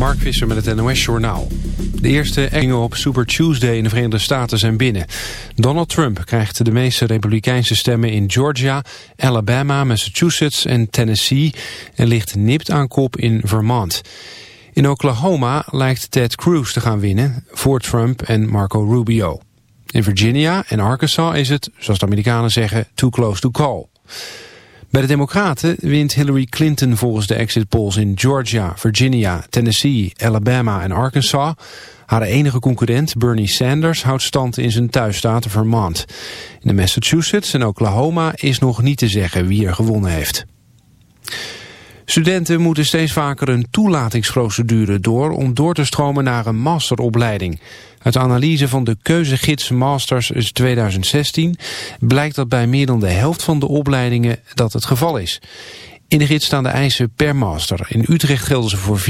Mark Visser met het NOS Journaal. De eerste engingen op Super Tuesday in de Verenigde Staten zijn binnen. Donald Trump krijgt de meeste republikeinse stemmen in Georgia, Alabama, Massachusetts en Tennessee... en ligt nipt aan kop in Vermont. In Oklahoma lijkt Ted Cruz te gaan winnen voor Trump en Marco Rubio. In Virginia en Arkansas is het, zoals de Amerikanen zeggen, too close to call. Bij de Democraten wint Hillary Clinton volgens de exit polls in Georgia, Virginia, Tennessee, Alabama en Arkansas. Haar enige concurrent, Bernie Sanders, houdt stand in zijn thuisstaat Vermont. In de Massachusetts en Oklahoma is nog niet te zeggen wie er gewonnen heeft. Studenten moeten steeds vaker een toelatingsprocedure door om door te stromen naar een masteropleiding. Uit analyse van de keuzegids Masters 2016 blijkt dat bij meer dan de helft van de opleidingen dat het geval is. In de gids staan de eisen per master. In Utrecht gelden ze voor 84%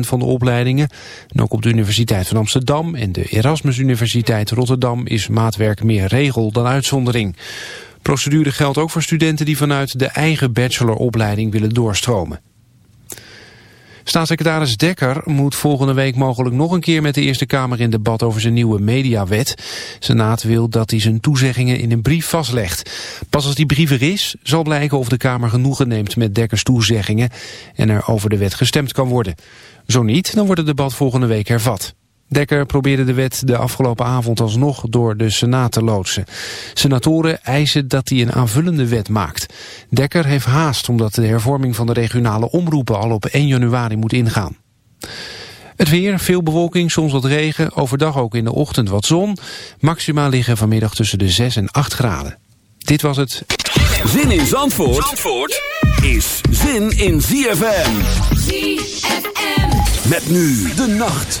van de opleidingen. En ook op de Universiteit van Amsterdam en de Erasmus Universiteit Rotterdam is maatwerk meer regel dan uitzondering. Procedure geldt ook voor studenten die vanuit de eigen bacheloropleiding willen doorstromen. Staatssecretaris Dekker moet volgende week mogelijk nog een keer met de Eerste Kamer in debat over zijn nieuwe mediawet. Senaat wil dat hij zijn toezeggingen in een brief vastlegt. Pas als die brief er is, zal blijken of de Kamer genoegen neemt met Dekkers toezeggingen en er over de wet gestemd kan worden. Zo niet, dan wordt het debat volgende week hervat. Dekker probeerde de wet de afgelopen avond alsnog door de Senaat te loodsen. Senatoren eisen dat hij een aanvullende wet maakt. Dekker heeft haast omdat de hervorming van de regionale omroepen al op 1 januari moet ingaan. Het weer, veel bewolking, soms wat regen, overdag ook in de ochtend wat zon. Maxima liggen vanmiddag tussen de 6 en 8 graden. Dit was het. Zin in Zandvoort, Zandvoort is zin in ZFM. ZFM. Met nu de nacht.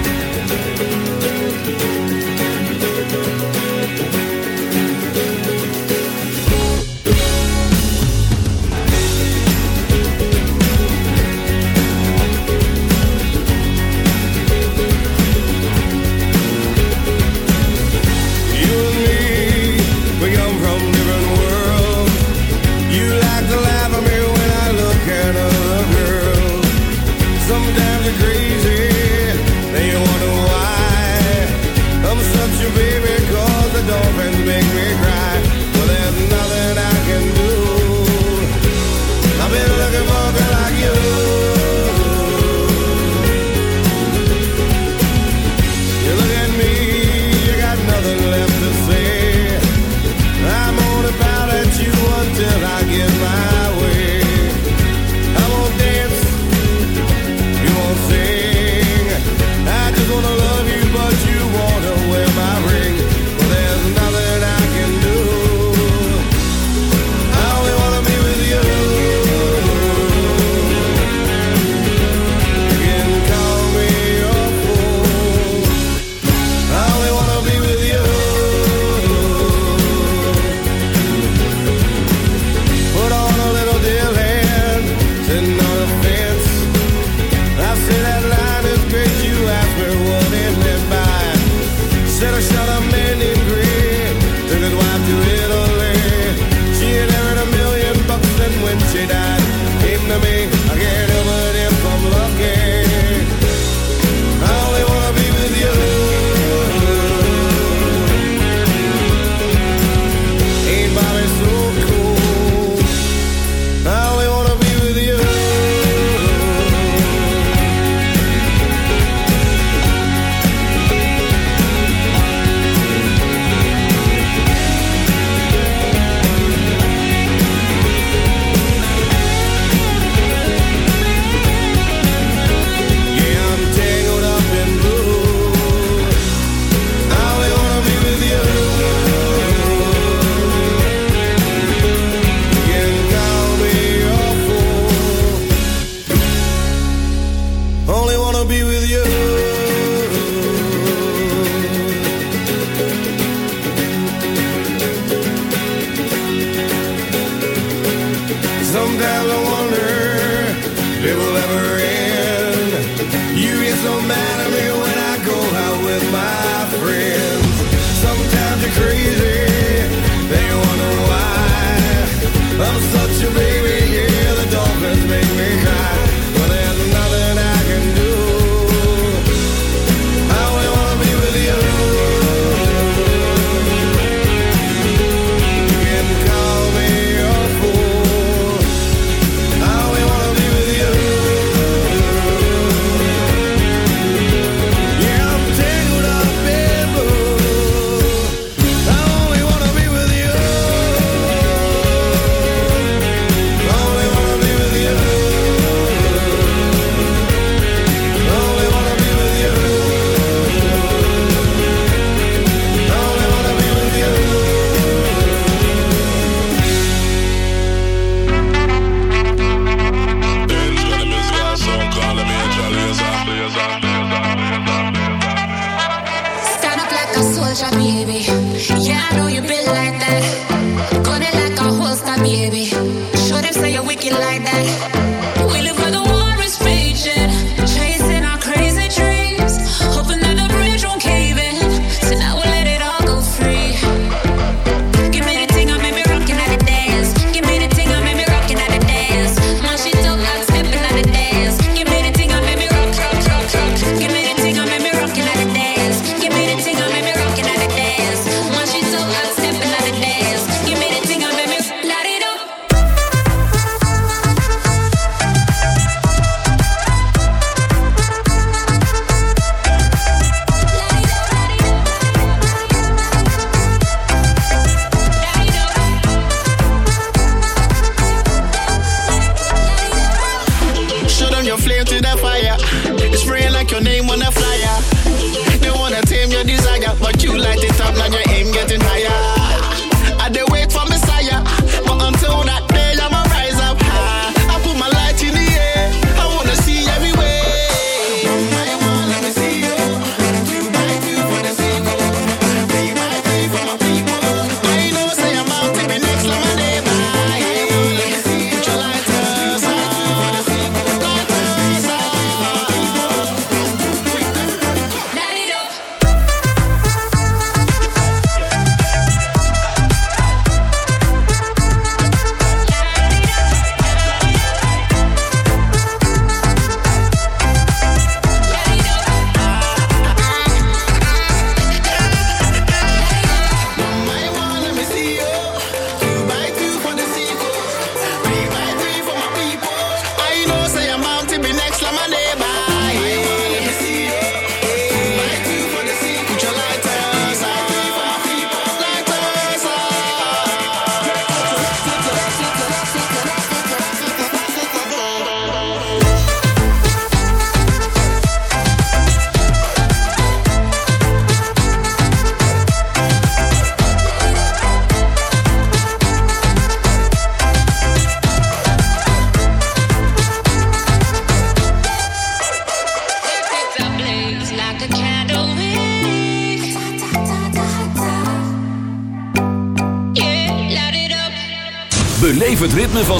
I is up, now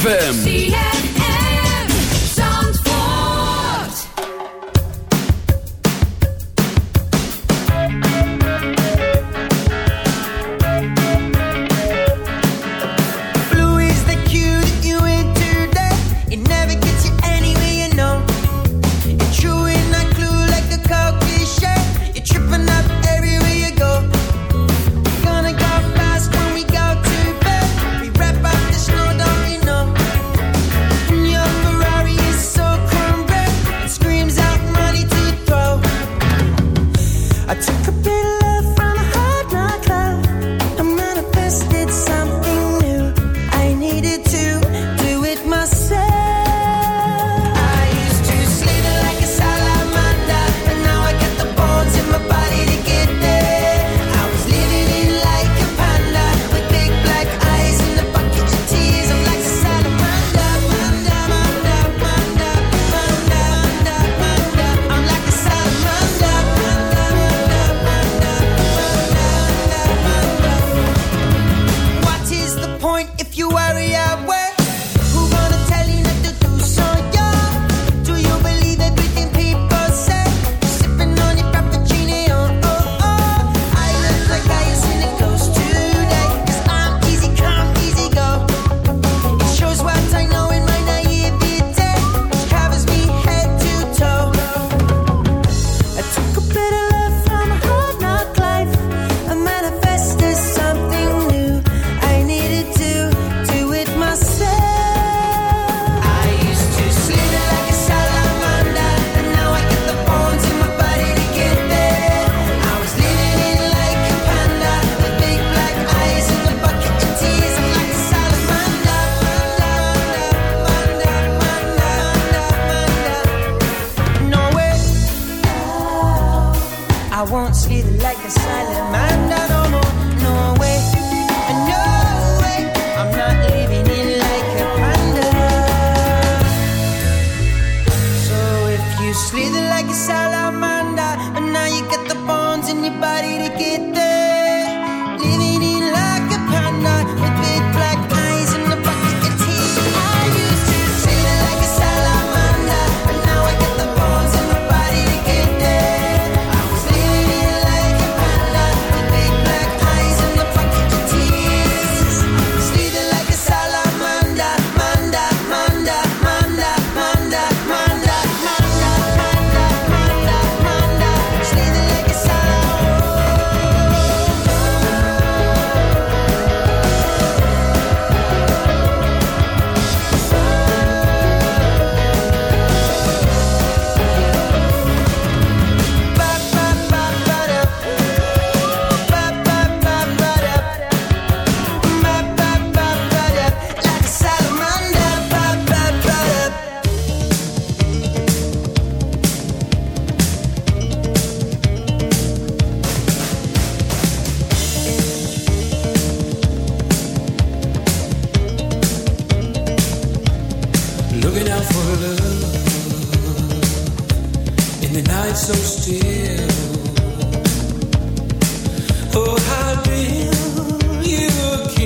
ZFM. still. Oh, how do you?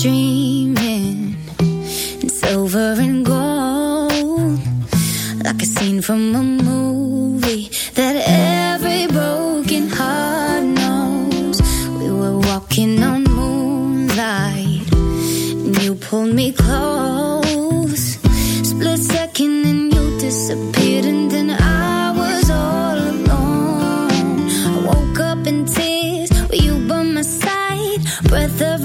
dreaming in silver and gold, like a scene from a movie that every broken heart knows. We were walking on moonlight, and you pulled me close. Split second, and you disappeared, and then I was all alone. I woke up in tears, you by my side? Breath of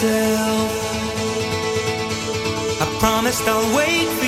myself, I promised I'll wait for